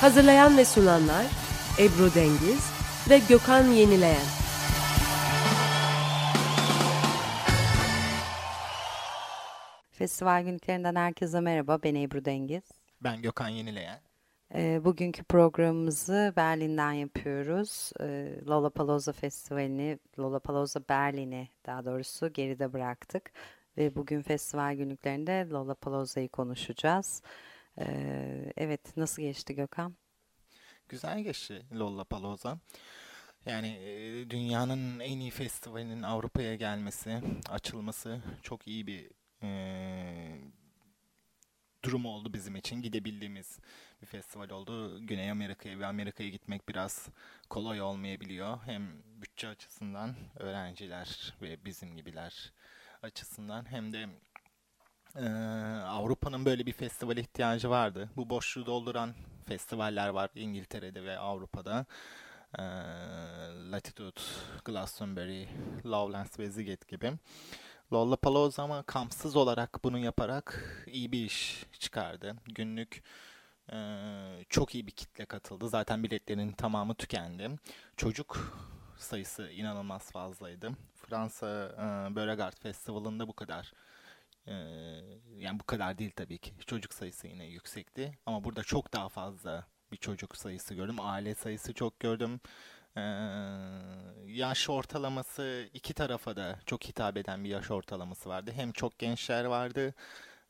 Hazırlayan ve sunanlar Ebru Dengiz ve Gökhan Yenileyen. Festival günlüklerinden herkese merhaba. Ben Ebru Dengiz. Ben Gökhan Yenileyen. Ee, bugünkü programımızı Berlin'den yapıyoruz. Ee, Lollapalooza Festivali'ni, Lollapalooza Berlin'i daha doğrusu geride bıraktık. Ve bugün festival günlüklerinde Lollapalooza'yı konuşacağız. Evet, nasıl geçti Gökhan? Güzel geçti Lollapalooza. Yani dünyanın en iyi festivalinin Avrupa'ya gelmesi, açılması çok iyi bir e, durum oldu bizim için. Gidebildiğimiz bir festival oldu. Güney Amerika'ya ve Amerika'ya gitmek biraz kolay olmayabiliyor. Hem bütçe açısından öğrenciler ve bizim gibiler açısından hem de e, Avrupa'nın böyle bir festival ihtiyacı vardı. Bu boşluğu dolduran festivaller var İngiltere'de ve Avrupa'da. E, Latitude, Glastonbury, Lowlands ve Ziget gibi. Lollapalooza ama kampsız olarak bunu yaparak iyi bir iş çıkardı. Günlük e, çok iyi bir kitle katıldı. Zaten biletlerin tamamı tükendi. Çocuk sayısı inanılmaz fazlaydı. Fransa e, Beauregard Festivali'nda bu kadar yani bu kadar değil tabii ki. Çocuk sayısı yine yüksekti. Ama burada çok daha fazla bir çocuk sayısı gördüm. Aile sayısı çok gördüm. Ee, yaş ortalaması iki tarafa da çok hitap eden bir yaş ortalaması vardı. Hem çok gençler vardı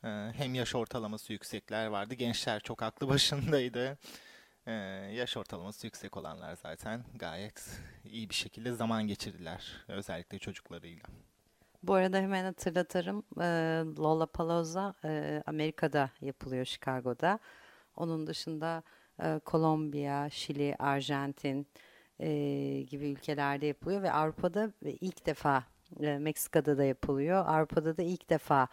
e, hem yaş ortalaması yüksekler vardı. Gençler çok aklı başındaydı. Ee, yaş ortalaması yüksek olanlar zaten gayet iyi bir şekilde zaman geçirdiler. Özellikle çocuklarıyla. Bu arada hemen hatırlatırım. Ee, Lollapalooza e, Amerika'da yapılıyor, Chicago'da. Onun dışında e, Kolombiya, Şili, Arjantin e, gibi ülkelerde yapılıyor ve Avrupa'da ilk defa e, Meksika'da da yapılıyor. Avrupa'da da ilk defa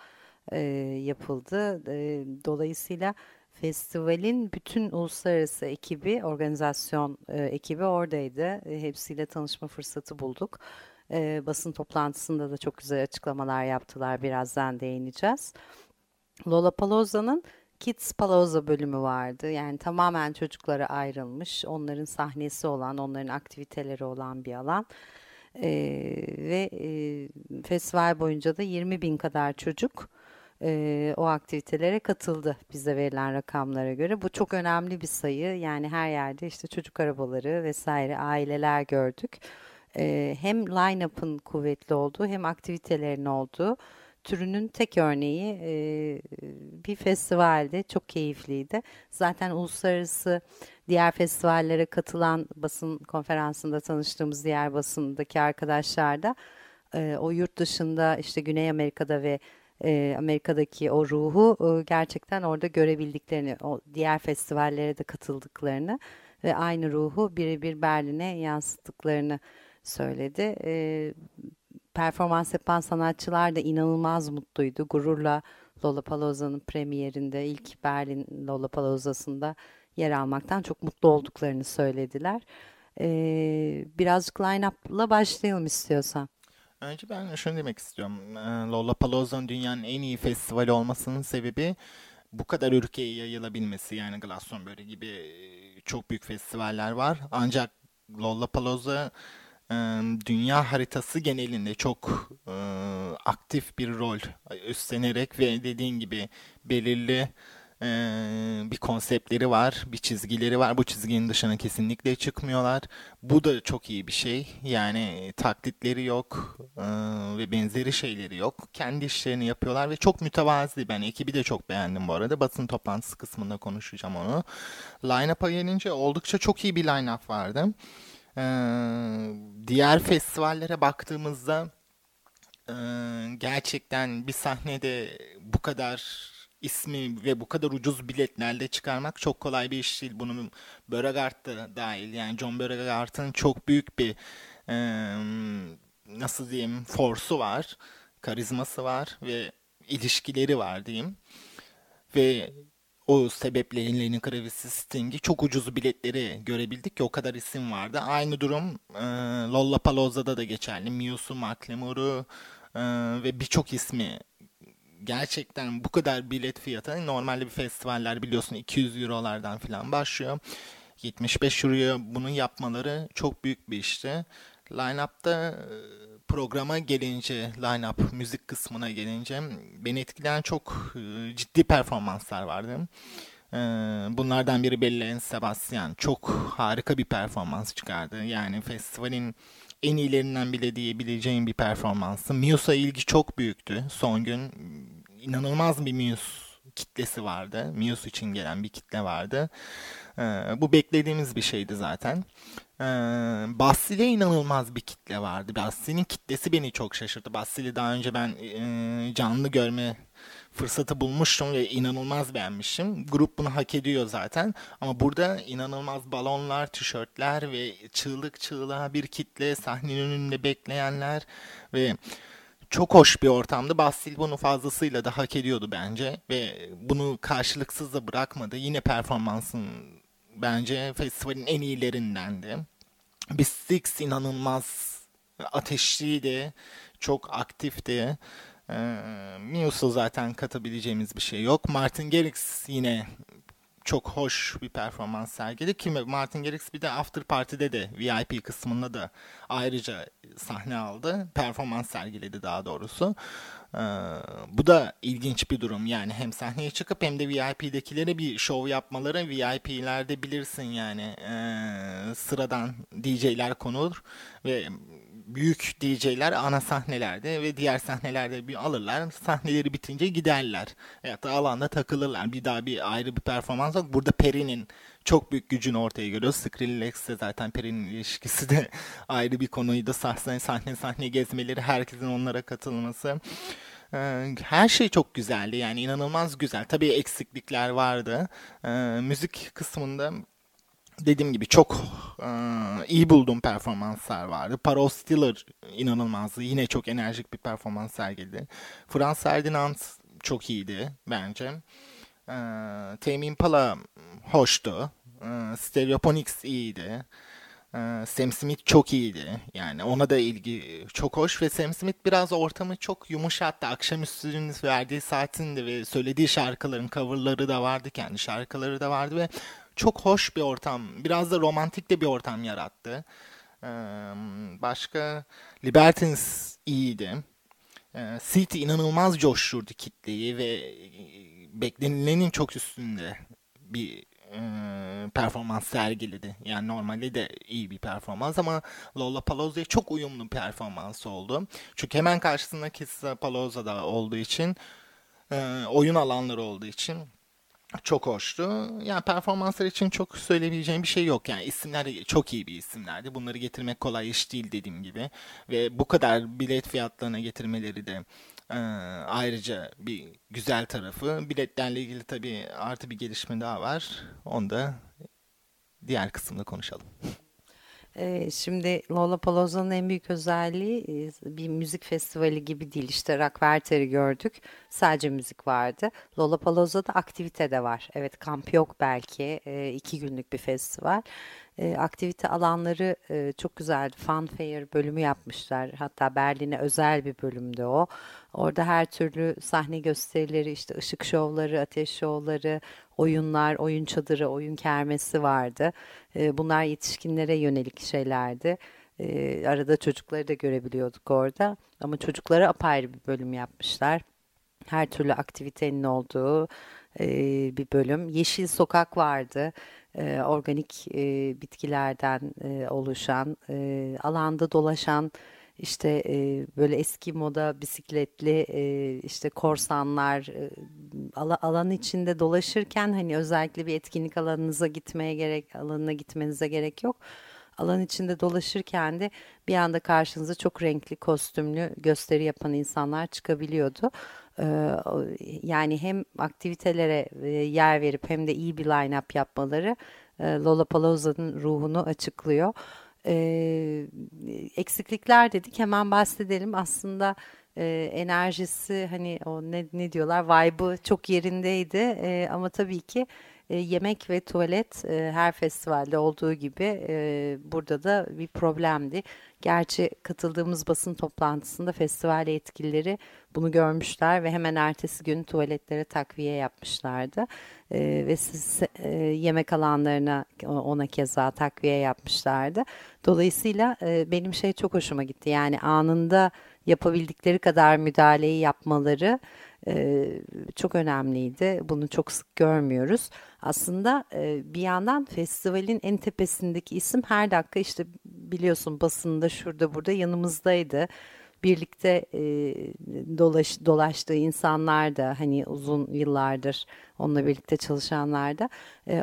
e, yapıldı. E, dolayısıyla festivalin bütün uluslararası ekibi, organizasyon e, ekibi oradaydı. E, hepsiyle tanışma fırsatı bulduk. E, basın toplantısında da çok güzel açıklamalar yaptılar. Birazdan değineceğiz. Lollapalooza'nın Kids Palooza bölümü vardı. Yani tamamen çocuklara ayrılmış, onların sahnesi olan, onların aktiviteleri olan bir alan. E, ve e, festival boyunca da 20 bin kadar çocuk e, o aktivitelere katıldı bize verilen rakamlara göre. Bu çok önemli bir sayı. Yani her yerde işte çocuk arabaları vesaire aileler gördük. E, hem line-up'ın kuvvetli olduğu hem aktivitelerin olduğu türünün tek örneği e, bir festivalde çok keyifliydi. Zaten uluslararası diğer festivallere katılan basın konferansında tanıştığımız diğer basındaki arkadaşlar da e, o yurt dışında işte Güney Amerika'da ve e, Amerika'daki o ruhu e, gerçekten orada görebildiklerini, o diğer festivallere de katıldıklarını ve aynı ruhu birebir Berlin'e yansıttıklarını söyledi. E, performans yapan sanatçılar da inanılmaz mutluydu. Gururla Lollapalooza'nın premierinde ilk Berlin Lollapalooza'sında yer almaktan çok mutlu olduklarını söylediler. Ee, birazcık line-up'la başlayalım istiyorsan. Önce ben şunu demek istiyorum. Ee, Lollapalooza'nın dünyanın en iyi festivali olmasının sebebi bu kadar ülkeye yayılabilmesi. Yani Glastonbury gibi çok büyük festivaller var. Ancak Lollapalooza dünya haritası genelinde çok e, aktif bir rol üstlenerek ve dediğin gibi belirli ee, bir konseptleri var, bir çizgileri var. Bu çizginin dışına kesinlikle çıkmıyorlar. Bu da çok iyi bir şey. Yani taklitleri yok ve benzeri şeyleri yok. Kendi işlerini yapıyorlar ve çok mütevazi. Ben ekibi de çok beğendim bu arada. Basın toplantısı kısmında konuşacağım onu. Line-up'a gelince oldukça çok iyi bir line-up vardı. Ee, diğer festivallere baktığımızda gerçekten bir sahnede bu kadar ismi ve bu kadar ucuz biletlerle çıkarmak çok kolay bir iş değil. Bunun Beauregard da dahil. Yani John Beauregard'ın çok büyük bir e, nasıl diyeyim forsu var, karizması var ve ilişkileri var diyeyim. Ve o sebeple Lenny Kravitz'i Sting'i çok ucuz biletleri görebildik ki o kadar isim vardı. Aynı durum e, Lollapalooza'da da geçerli. Muse'u, Macklemore'u e, ve birçok ismi gerçekten bu kadar bilet fiyatı normalde bir festivaller biliyorsun 200 eurolardan falan başlıyor. 75 euroya bunu yapmaları çok büyük bir işti. Line-up'ta e, programa gelince, line-up müzik kısmına gelince beni etkileyen çok e, ciddi performanslar vardı. E, bunlardan biri Bellen Sebastian. Çok harika bir performans çıkardı. Yani festivalin en iyilerinden bile diyebileceğim bir performansı. Muse'a ilgi çok büyüktü. Son gün inanılmaz bir Muse kitlesi vardı. Muse için gelen bir kitle vardı. bu beklediğimiz bir şeydi zaten. Bastil'e inanılmaz bir kitle vardı. Bastil'in kitlesi beni çok şaşırttı. Bastil'i daha önce ben e, canlı görme fırsatı bulmuştum ve inanılmaz beğenmişim. Grup bunu hak ediyor zaten. Ama burada inanılmaz balonlar, tişörtler ve çığlık çığlığa bir kitle, sahnenin önünde bekleyenler ve çok hoş bir ortamdı. Bastil bunu fazlasıyla da hak ediyordu bence ve bunu karşılıksız da bırakmadı. Yine performansın bence festivalin en iyilerindendi. Biz Six inanılmaz ateşliydi, çok aktifti. Ee, Muse'a zaten katabileceğimiz bir şey yok. Martin Garrix yine çok hoş bir performans sergiledi ki Martin Garrix bir de After Party'de de VIP kısmında da ayrıca sahne aldı. Performans sergiledi daha doğrusu. Ee, bu da ilginç bir durum yani hem sahneye çıkıp hem de VIP'dekilere bir show yapmaları VIP'lerde bilirsin yani e, sıradan DJ'ler konulur ve büyük DJ'ler ana sahnelerde ve diğer sahnelerde bir alırlar. Sahneleri bitince giderler. Ya da alanda takılırlar. Bir daha bir ayrı bir performans yok. Burada Peri'nin çok büyük gücünü ortaya görüyoruz. Skrillex de zaten Peri'nin ilişkisi de ayrı bir konuydu. Sahne sahne sahne gezmeleri, herkesin onlara katılması. Ee, her şey çok güzeldi yani inanılmaz güzel. Tabii eksiklikler vardı. Ee, müzik kısmında dediğim gibi çok e, iyi bulduğum performanslar vardı. Paro Stiller inanılmazdı. Yine çok enerjik bir performans sergiledi. Frans Ferdinand çok iyiydi bence. E, Tame Impala hoştu. E, Stereophonics iyiydi. E, Sam Smith çok iyiydi. Yani ona da ilgi çok hoş ve Sam Smith biraz ortamı çok yumuşattı. Akşamüstünün verdiği saatinde ve söylediği şarkıların coverları da vardı. Kendi şarkıları da vardı ve çok hoş bir ortam. Biraz da romantik de bir ortam yarattı. Başka Libertines iyiydi. Ee, City inanılmaz coşturdu kitleyi ve beklenilenin çok üstünde bir performans sergiledi. Yani normalde de iyi bir performans ama Lollapalooza'ya çok uyumlu bir performans oldu. Çünkü hemen karşısında Kissa Palooza'da olduğu için oyun alanları olduğu için çok hoştu. Yani performanslar için çok söyleyebileceğim bir şey yok. Yani isimler çok iyi bir isimlerdi. Bunları getirmek kolay iş değil dediğim gibi. Ve bu kadar bilet fiyatlarına getirmeleri de e, ayrıca bir güzel tarafı. Biletlerle ilgili tabii artı bir gelişme daha var. Onu da diğer kısımda konuşalım. Ee, şimdi Lollapalooza'nın en büyük özelliği e, bir müzik festivali gibi değil. İşte Rockwerter'i gördük. Sadece müzik vardı. Lollapalooza'da aktivite de var. Evet kamp yok belki. E, iki günlük bir festival. E, aktivite alanları çok güzeldi. Fun Fair bölümü yapmışlar. Hatta Berlin'e özel bir bölümde o. Orada her türlü sahne gösterileri, işte ışık şovları, ateş şovları, oyunlar, oyun çadırı, oyun kermesi vardı. E, bunlar yetişkinlere yönelik şeylerdi. E, arada çocukları da görebiliyorduk orada. Ama çocuklara apayrı bir bölüm yapmışlar. Her türlü aktivitenin olduğu e, bir bölüm. Yeşil sokak vardı. E, organik e, bitkilerden e, oluşan, alanda dolaşan işte böyle eski moda bisikletli işte korsanlar alan içinde dolaşırken hani özellikle bir etkinlik alanınıza gitmeye gerek alanına gitmenize gerek yok. Alan içinde dolaşırken de bir anda karşınıza çok renkli kostümlü gösteri yapan insanlar çıkabiliyordu. Ee, yani hem aktivitelere e, yer verip hem de iyi bir line-up yapmaları e, Lollapalooza'nın ruhunu açıklıyor. Ee, eksiklikler dedik hemen bahsedelim. Aslında e, enerjisi hani o ne, ne diyorlar vibe'ı çok yerindeydi ama tabii ki e, yemek ve tuvalet e, her festivalde olduğu gibi e, burada da bir problemdi. Gerçi katıldığımız basın toplantısında festival yetkilileri bunu görmüşler ve hemen ertesi gün tuvaletlere takviye yapmışlardı. Ve siz, yemek alanlarına ona keza takviye yapmışlardı. Dolayısıyla benim şey çok hoşuma gitti. Yani anında yapabildikleri kadar müdahaleyi yapmaları çok önemliydi. Bunu çok sık görmüyoruz. Aslında bir yandan festivalin en tepesindeki isim her dakika işte biliyorsun basında şurada burada yanımızdaydı. Birlikte e, dolaş, dolaştığı insanlar da hani uzun yıllardır onunla birlikte çalışanlar da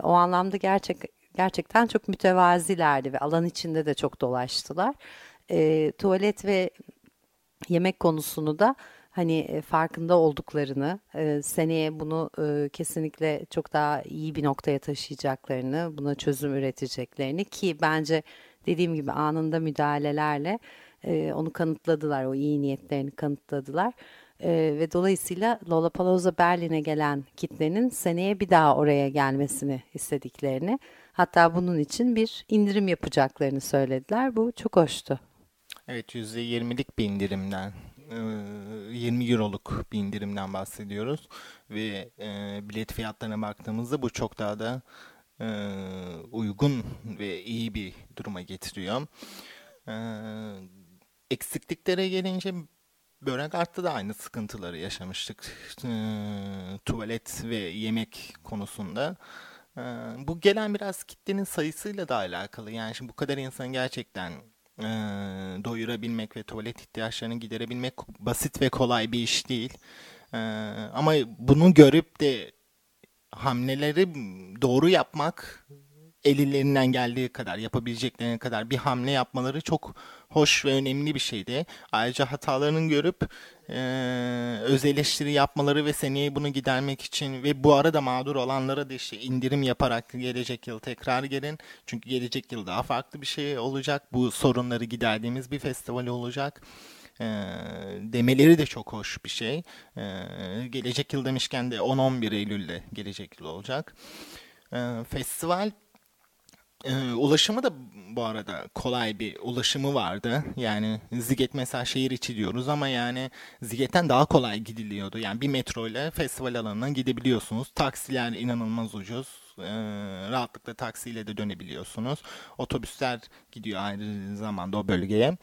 o anlamda gerçek gerçekten çok mütevazilerdi ve alan içinde de çok dolaştılar. E, tuvalet ve yemek konusunu da hani e, farkında olduklarını, e, seneye bunu e, kesinlikle çok daha iyi bir noktaya taşıyacaklarını, buna çözüm üreteceklerini ki bence dediğim gibi anında müdahalelerle onu kanıtladılar, o iyi niyetlerini kanıtladılar. ve dolayısıyla Lollapalooza Berlin'e gelen kitlenin seneye bir daha oraya gelmesini istediklerini, hatta bunun için bir indirim yapacaklarını söylediler. Bu çok hoştu. Evet %20'lik bir indirimden 20 euroluk bir indirimden bahsediyoruz ve e, bilet fiyatlarına baktığımızda bu çok daha da e, uygun ve iyi bir duruma getiriyor. E, eksikliklere gelince Börek arttı da aynı sıkıntıları yaşamıştık. E, tuvalet ve yemek konusunda. E, bu gelen biraz kitlenin sayısıyla da alakalı. Yani şimdi bu kadar insan gerçekten e, doyurabilmek ve tuvalet ihtiyaçlarını giderebilmek basit ve kolay bir iş değil. E, ama bunu görüp de hamleleri doğru yapmak ellerinden geldiği kadar yapabileceklerine kadar bir hamle yapmaları çok hoş ve önemli bir şeydi. Ayrıca hatalarını görüp e, öz eleştiri yapmaları ve seneye bunu gidermek için ve bu arada mağdur olanlara da işte indirim yaparak gelecek yıl tekrar gelin. Çünkü gelecek yıl daha farklı bir şey olacak. Bu sorunları giderdiğimiz bir festival olacak. E, demeleri de çok hoş bir şey. E, gelecek yıl demişken de 10-11 Eylül'de gelecek yıl olacak. E, festival ee, ulaşımı da bu arada kolay bir ulaşımı vardı. Yani Ziget mesela şehir içi diyoruz ama yani Ziget'ten daha kolay gidiliyordu. Yani bir metro ile festival alanına gidebiliyorsunuz. Taksiler inanılmaz ucuz. Ee, rahatlıkla taksiyle de dönebiliyorsunuz. Otobüsler gidiyor ayrı zamanda o bölgeye.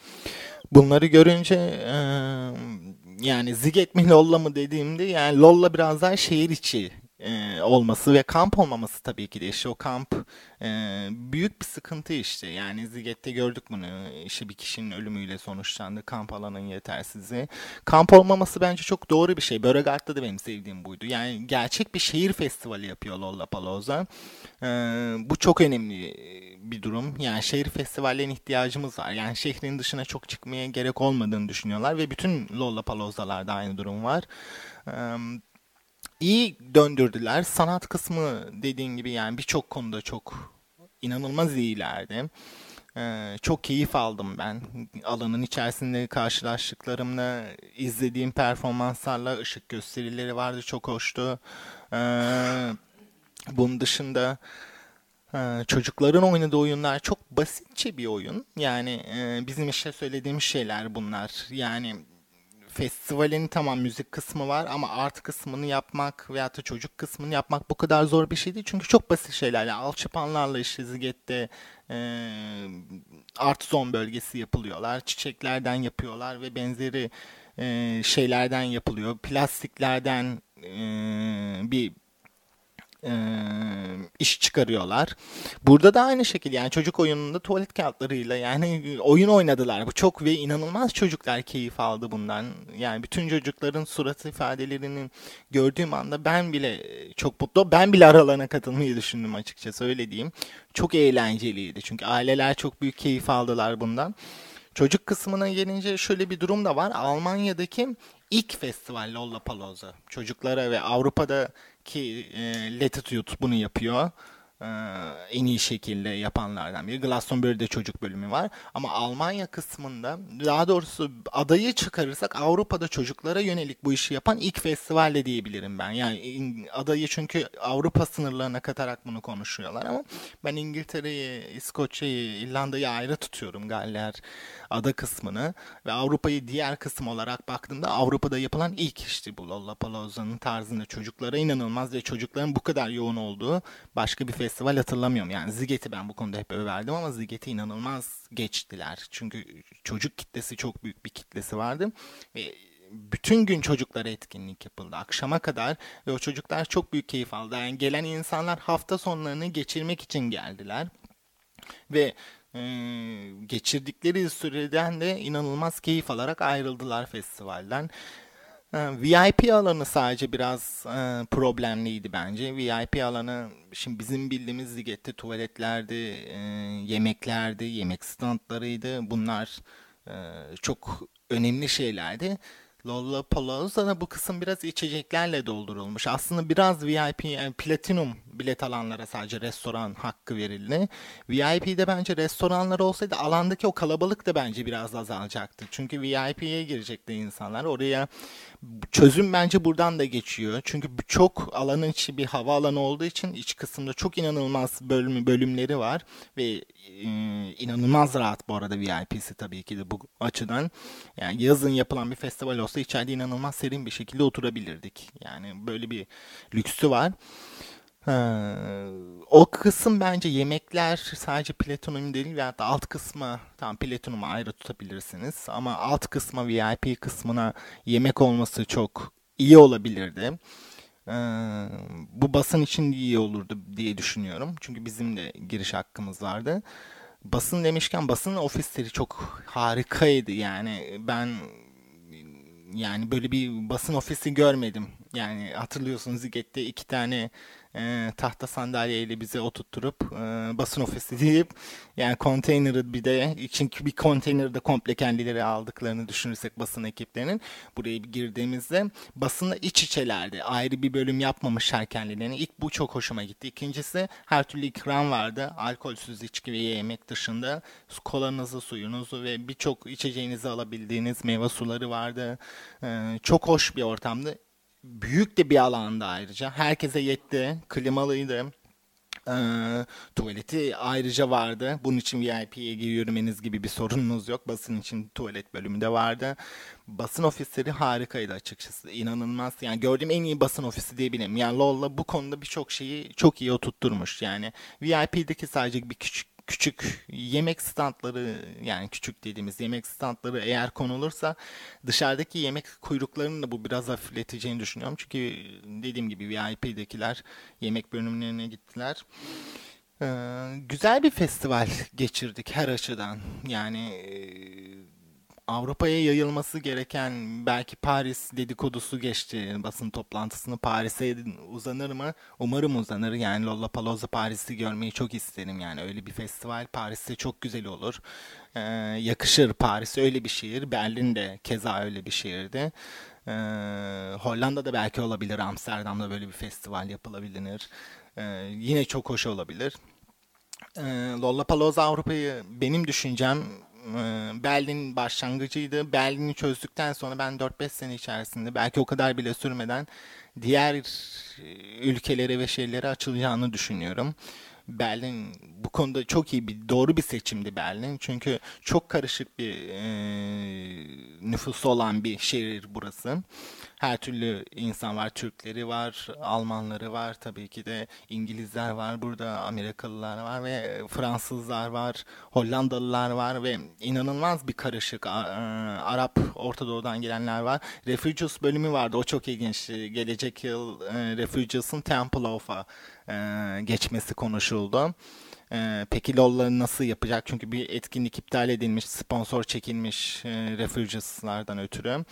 Bunları görünce e, yani Ziget mi Lolla mı dediğimde yani Lolla biraz daha şehir içi e, olması ve kamp olmaması tabii ki de işte o kamp e, büyük bir sıkıntı işte. Yani Ziget'te gördük bunu. İşte bir kişinin ölümüyle sonuçlandı. Kamp alanının yetersizliği. Kamp olmaması bence çok doğru bir şey. Böregart'ta da benim sevdiğim buydu. Yani gerçek bir şehir festivali yapıyor Lollapalooza. E, bu çok önemli bir durum. Yani şehir festivallerine ihtiyacımız var. Yani şehrin dışına çok çıkmaya gerek olmadığını düşünüyorlar ve bütün Lollapalooza'larda aynı durum var. Evet iyi döndürdüler. Sanat kısmı dediğin gibi yani birçok konuda çok inanılmaz iyilerdi. Ee, çok keyif aldım ben. Alanın içerisinde karşılaştıklarımla, izlediğim performanslarla ışık gösterileri vardı. Çok hoştu. Ee, bunun dışında e, çocukların oynadığı oyunlar çok basitçe bir oyun. Yani e, bizim işte söylediğimiz şeyler bunlar. Yani festivalin tamam müzik kısmı var ama art kısmını yapmak veya da çocuk kısmını yapmak bu kadar zor bir şey değil. Çünkü çok basit şeyler. Yani alçıpanlarla işte Ziget'te e, art zone bölgesi yapılıyorlar. Çiçeklerden yapıyorlar ve benzeri e, şeylerden yapılıyor. Plastiklerden e, bir e, iş çıkarıyorlar. Burada da aynı şekilde yani çocuk oyununda tuvalet kağıtlarıyla yani oyun oynadılar. Bu çok ve inanılmaz çocuklar keyif aldı bundan. Yani bütün çocukların surat ifadelerini gördüğüm anda ben bile çok mutlu. Ben bile aralarına katılmayı düşündüm açıkçası öyle diyeyim. Çok eğlenceliydi çünkü aileler çok büyük keyif aldılar bundan. Çocuk kısmına gelince şöyle bir durum da var. Almanya'daki ilk festival Lollapalooza. Çocuklara ve Avrupa'daki e, Latitude bunu yapıyor. Ee, en iyi şekilde yapanlardan biri. Glastonbury'de çocuk bölümü var. Ama Almanya kısmında daha doğrusu adayı çıkarırsak Avrupa'da çocuklara yönelik bu işi yapan ilk festival de diyebilirim ben. Yani adayı çünkü Avrupa sınırlarına katarak bunu konuşuyorlar ama ben İngiltere'yi, İskoçya'yı, İrlanda'yı ayrı tutuyorum Galler ada kısmını ve Avrupa'yı diğer kısım olarak baktığımda Avrupa'da yapılan ilk işte bu Lollapalooza'nın tarzında çocuklara inanılmaz ve çocukların bu kadar yoğun olduğu başka bir festival hatırlamıyorum. Yani Ziget'i ben bu konuda hep överdim ama Ziget'i inanılmaz geçtiler. Çünkü çocuk kitlesi çok büyük bir kitlesi vardı ve bütün gün çocuklara etkinlik yapıldı akşama kadar ve o çocuklar çok büyük keyif aldı. Yani gelen insanlar hafta sonlarını geçirmek için geldiler ve e, geçirdikleri süreden de inanılmaz keyif alarak ayrıldılar festivalden. E, VIP alanı sadece biraz e, problemliydi bence. VIP alanı şimdi bizim bildiğimiz ligette tuvaletlerdi, e, yemeklerdi, yemek standlarıydı. Bunlar e, çok önemli şeylerdi. Lollapalooza'da bu kısım biraz içeceklerle doldurulmuş. Aslında biraz VIP, yani platinum bilet alanlara sadece restoran hakkı verildi. VIP'de bence restoranlar olsaydı alandaki o kalabalık da bence biraz azalacaktı. Çünkü VIP'ye girecekti insanlar. Oraya çözüm bence buradan da geçiyor. Çünkü çok alanın içi bir hava alanı olduğu için iç kısımda çok inanılmaz bölüm, bölümleri var ve e, inanılmaz rahat bu arada VIP'si tabii ki de bu açıdan. Yani yazın yapılan bir festival olsa içeride inanılmaz serin bir şekilde oturabilirdik. Yani böyle bir lüksü var. Ha, o kısım bence yemekler sadece platinum değil veya da alt kısmı tam platinumu ayrı tutabilirsiniz ama alt kısmı VIP kısmına yemek olması çok iyi olabilirdi. Ee, bu basın için iyi olurdu diye düşünüyorum. Çünkü bizim de giriş hakkımız vardı. Basın demişken basın ofisleri çok harikaydı yani ben yani böyle bir basın ofisi görmedim. Yani hatırlıyorsunuz Ziget'te iki tane e, tahta sandalyeyle bize oturtturup e, basın ofisi deyip yani konteyneri bir de çünkü bir konteynerde komple kendileri aldıklarını düşünürsek basın ekiplerinin buraya girdiğimizde basınla iç içelerdi. Ayrı bir bölüm yapmamışlar kendilerini. İlk bu çok hoşuma gitti. İkincisi her türlü ikram vardı. Alkolsüz içki ve yemek dışında kolanızı, suyunuzu ve birçok içeceğinizi alabildiğiniz meyve suları vardı. E, çok hoş bir ortamdı büyük de bir alanda ayrıca. Herkese yetti. Klimalıydı. E, tuvaleti ayrıca vardı. Bunun için VIP'ye yürümeniz gibi bir sorununuz yok. Basın için tuvalet bölümü de vardı. Basın ofisleri harikaydı açıkçası. İnanılmaz. Yani gördüğüm en iyi basın ofisi diyebilirim. Yani Lolla bu konuda birçok şeyi çok iyi oturtturmuş. Yani VIP'deki sadece bir küçük küçük yemek standları yani küçük dediğimiz yemek standları eğer konulursa dışarıdaki yemek kuyruklarını da bu biraz hafifleteceğini düşünüyorum. Çünkü dediğim gibi VIP'dekiler yemek bölümlerine gittiler. Ee, güzel bir festival geçirdik her açıdan. Yani Avrupa'ya yayılması gereken belki Paris dedikodusu geçti basın toplantısını Paris'e uzanır mı? Umarım uzanır. Yani Lollapalooza Paris'i görmeyi çok isterim. Yani öyle bir festival Paris'te çok güzel olur. Ee, yakışır Paris öyle bir şehir. Berlin de keza öyle bir şehirdi. Ee, Hollanda'da belki olabilir. Amsterdam'da böyle bir festival yapılabilir. Ee, yine çok hoş olabilir. Ee, Lollapalooza Avrupa'yı benim düşüncem Berlin başlangıcıydı. Berlin'i çözdükten sonra ben 4-5 sene içerisinde belki o kadar bile sürmeden diğer e, ülkelere ve şeylere açılacağını düşünüyorum. Berlin bu konuda çok iyi bir doğru bir seçimdi Berlin. Çünkü çok karışık bir e, nüfusu olan bir şehir burası. Her türlü insan var. Türkleri var, Almanları var, tabii ki de İngilizler var burada, Amerikalılar var ve Fransızlar var, Hollandalılar var ve inanılmaz bir karışık Arap, Orta Doğu'dan gelenler var. Refugees bölümü vardı. O çok ilginç. Gelecek yıl e, Refugees'ın Temple of'a e, geçmesi konuşuldu. E, peki LoL'ları nasıl yapacak? Çünkü bir etkinlik iptal edilmiş, sponsor çekilmiş e, Refugees'lardan ötürü.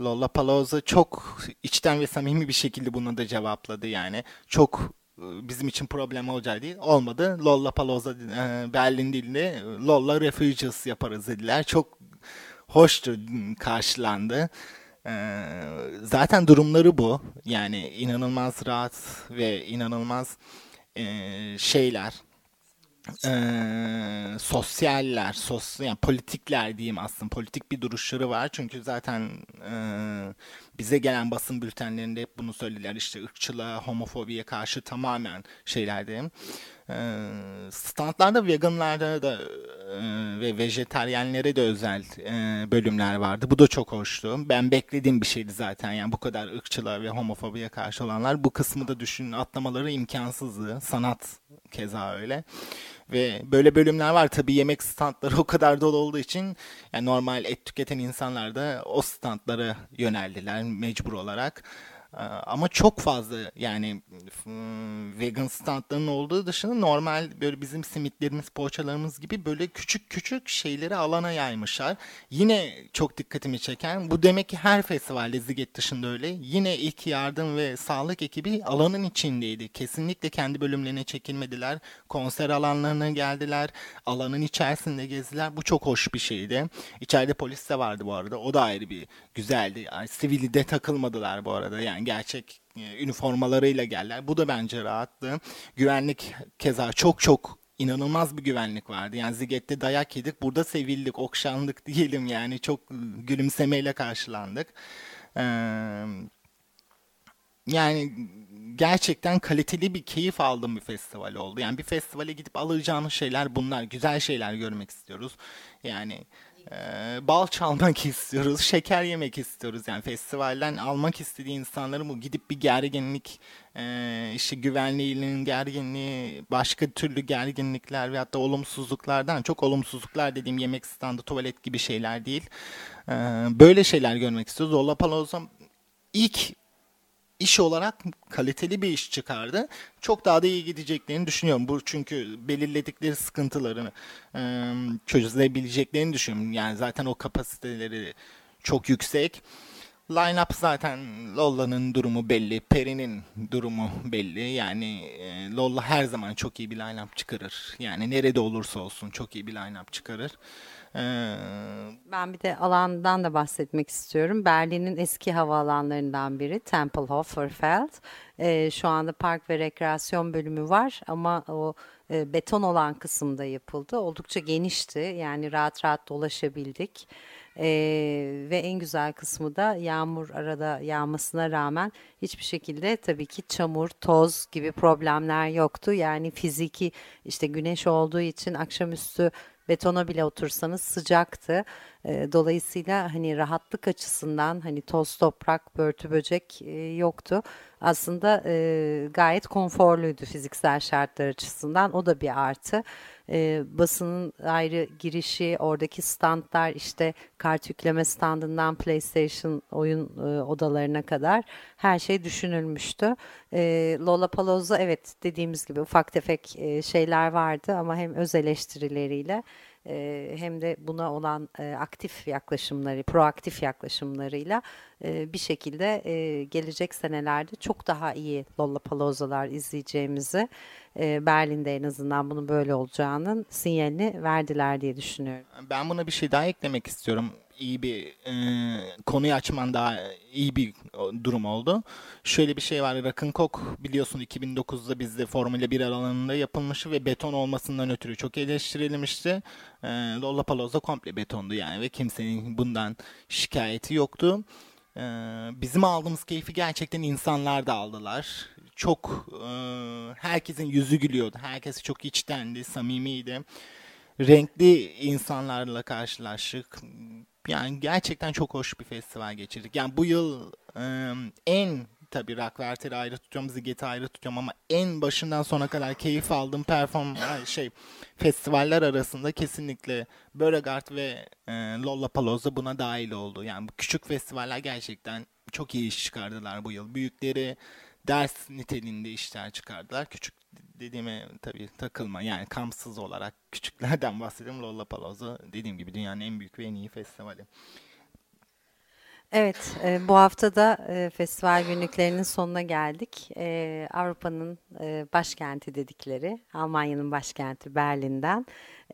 Lollapalooza çok içten ve samimi bir şekilde bunu da cevapladı yani. Çok e, bizim için problem olacağı değil. Olmadı. Lollapalooza e, Berlin dilinde Lolla Refugees yaparız dediler. Çok hoştu karşılandı. E, zaten durumları bu. Yani inanılmaz rahat ve inanılmaz e, şeyler e, sosyaller, sos, yani politikler diyeyim aslında politik bir duruşları var. Çünkü zaten e, bize gelen basın bültenlerinde hep bunu söylediler. İşte ırkçılığa, homofobiye karşı tamamen şeylerde. E, standlarda veganlarda da e, ve vejeteryenlere de özel e, bölümler vardı. Bu da çok hoştu. Ben beklediğim bir şeydi zaten. Yani bu kadar ırkçılığa ve homofobiye karşı olanlar bu kısmı da düşünün atlamaları imkansızdı. Sanat keza öyle. Ve böyle bölümler var. Tabii yemek standları o kadar dolu olduğu için yani normal et tüketen insanlar da o standlara yöneldiler mecbur olarak. Ee, ama çok fazla yani vegan standların olduğu dışında normal böyle bizim simitlerimiz, poğaçalarımız gibi böyle küçük küçük şeyleri alana yaymışlar. Yine çok dikkatimi çeken bu demek ki her festivalde Ziget dışında öyle. Yine ilk yardım ve sağlık ekibi alanın içindeydi. Kesinlikle kendi bölümlerine çekilmediler. Konser alanlarına geldiler. Alanın içerisinde gezdiler. Bu çok hoş bir şeydi. İçeride polis de vardı bu arada. O da ayrı bir güzeldi. Yani sivili de takılmadılar bu arada. Yani gerçek e, üniformalarıyla geldiler. Bu da bence rahattı. Güvenlik keza çok çok inanılmaz bir güvenlik vardı. Yani Ziget'te dayak yedik. Burada sevildik, okşandık diyelim yani. Çok gülümsemeyle karşılandık. Yani gerçekten kaliteli bir keyif aldığım bir festival oldu. Yani bir festivale gidip alacağımız şeyler bunlar. Güzel şeyler görmek istiyoruz. Yani bal çalmak istiyoruz, şeker yemek istiyoruz. Yani festivalden almak istediği insanların bu gidip bir gerginlik, e, işte güvenliğinin gerginliği, başka türlü gerginlikler ve hatta olumsuzluklardan çok olumsuzluklar dediğim yemek standı, tuvalet gibi şeyler değil. Ee, böyle şeyler görmek istiyoruz. Lollapalooza ilk iş olarak kaliteli bir iş çıkardı. Çok daha da iyi gideceklerini düşünüyorum. Bu çünkü belirledikleri sıkıntılarını e, çözebileceklerini düşünüyorum. Yani zaten o kapasiteleri çok yüksek. Line-up zaten Lolla'nın durumu belli, Peri'nin durumu belli. Yani e, Lolla her zaman çok iyi bir line-up çıkarır. Yani nerede olursa olsun çok iyi bir line-up çıkarır. Ee, ben bir de alandan da bahsetmek istiyorum. Berlin'in eski havaalanlarından biri Tempelhof-Feld. Ee, şu anda park ve rekreasyon bölümü var ama o e, beton olan kısımda yapıldı. Oldukça genişti yani rahat rahat dolaşabildik. Ee, ve en güzel kısmı da yağmur arada yağmasına rağmen hiçbir şekilde tabii ki çamur, toz gibi problemler yoktu. Yani fiziki işte güneş olduğu için akşamüstü betona bile otursanız sıcaktı. Dolayısıyla hani rahatlık açısından hani toz toprak, börtü böcek yoktu. Aslında gayet konforluydu fiziksel şartlar açısından. O da bir artı. Basının ayrı girişi, oradaki standlar işte kart yükleme standından PlayStation oyun odalarına kadar her şey düşünülmüştü. E, Lollapalooza evet dediğimiz gibi ufak tefek şeyler vardı ama hem öz eleştirileriyle hem de buna olan aktif yaklaşımları, proaktif yaklaşımlarıyla bir şekilde gelecek senelerde çok daha iyi Lollapalooza'lar izleyeceğimizi Berlin'de en azından bunun böyle olacağının sinyalini verdiler diye düşünüyorum. Ben buna bir şey daha eklemek istiyorum iyi bir e, konuyu açman daha iyi bir durum oldu. Şöyle bir şey var. Coke biliyorsun 2009'da bizde Formula 1 alanında yapılmış ve beton olmasından ötürü çok eleştirilmişti. E, Lollapalooza komple betondu yani ve kimsenin bundan şikayeti yoktu. E, bizim aldığımız keyfi gerçekten insanlar da aldılar. Çok e, herkesin yüzü gülüyordu. Herkes çok içtendi, samimiydi renkli insanlarla karşılaştık. Yani gerçekten çok hoş bir festival geçirdik. Yani bu yıl e, en tabii Rockwerter'i ayrı tutuyorum, Ziget'i ayrı tutuyorum ama en başından sona kadar keyif aldığım perform şey festivaller arasında kesinlikle Beauregard ve e, Lollapalooza buna dahil oldu. Yani bu küçük festivaller gerçekten çok iyi iş çıkardılar bu yıl. Büyükleri ders niteliğinde işler çıkardılar. Küçük dediğime tabii takılma. Yani kampsız olarak küçüklerden bahsediyorum. Lollapalooza dediğim gibi dünyanın en büyük ve en iyi festivali. Evet, e, bu hafta da e, festival günlüklerinin sonuna geldik. E, Avrupa'nın e, başkenti dedikleri, Almanya'nın başkenti Berlin'den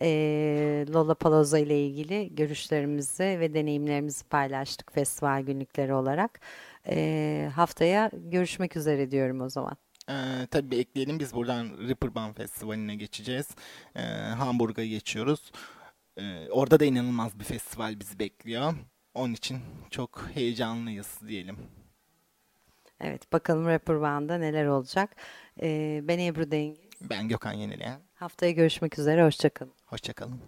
e, Lollapalooza ile ilgili görüşlerimizi ve deneyimlerimizi paylaştık festival günlükleri olarak. E, haftaya görüşmek üzere diyorum o zaman. Ee, tabii ekleyelim biz buradan Ripperban Festivali'ne geçeceğiz. Ee, Hamburg'a geçiyoruz. Ee, orada da inanılmaz bir festival bizi bekliyor. Onun için çok heyecanlıyız diyelim. Evet bakalım Rapper Band'da neler olacak. Ee, ben Ebru Dengiz. Ben Gökhan Yenileyen. Haftaya görüşmek üzere. Hoşçakalın. Hoşçakalın.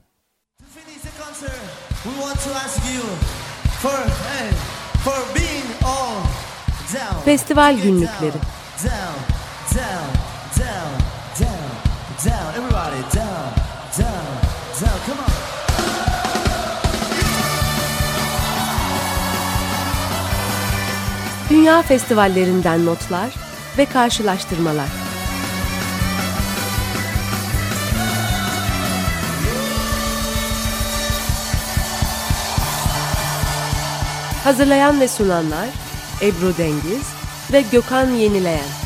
To finish the concert, we want to ask you for, hey, for being all down. Festival günlükleri. Down, down, down, down, down, down. Everybody down, down, down. Come on. Dünya festivallerinden notlar ve karşılaştırmalar. Hazırlayan ve sunanlar Ebru Dengiz ve Gökhan Yenileyen.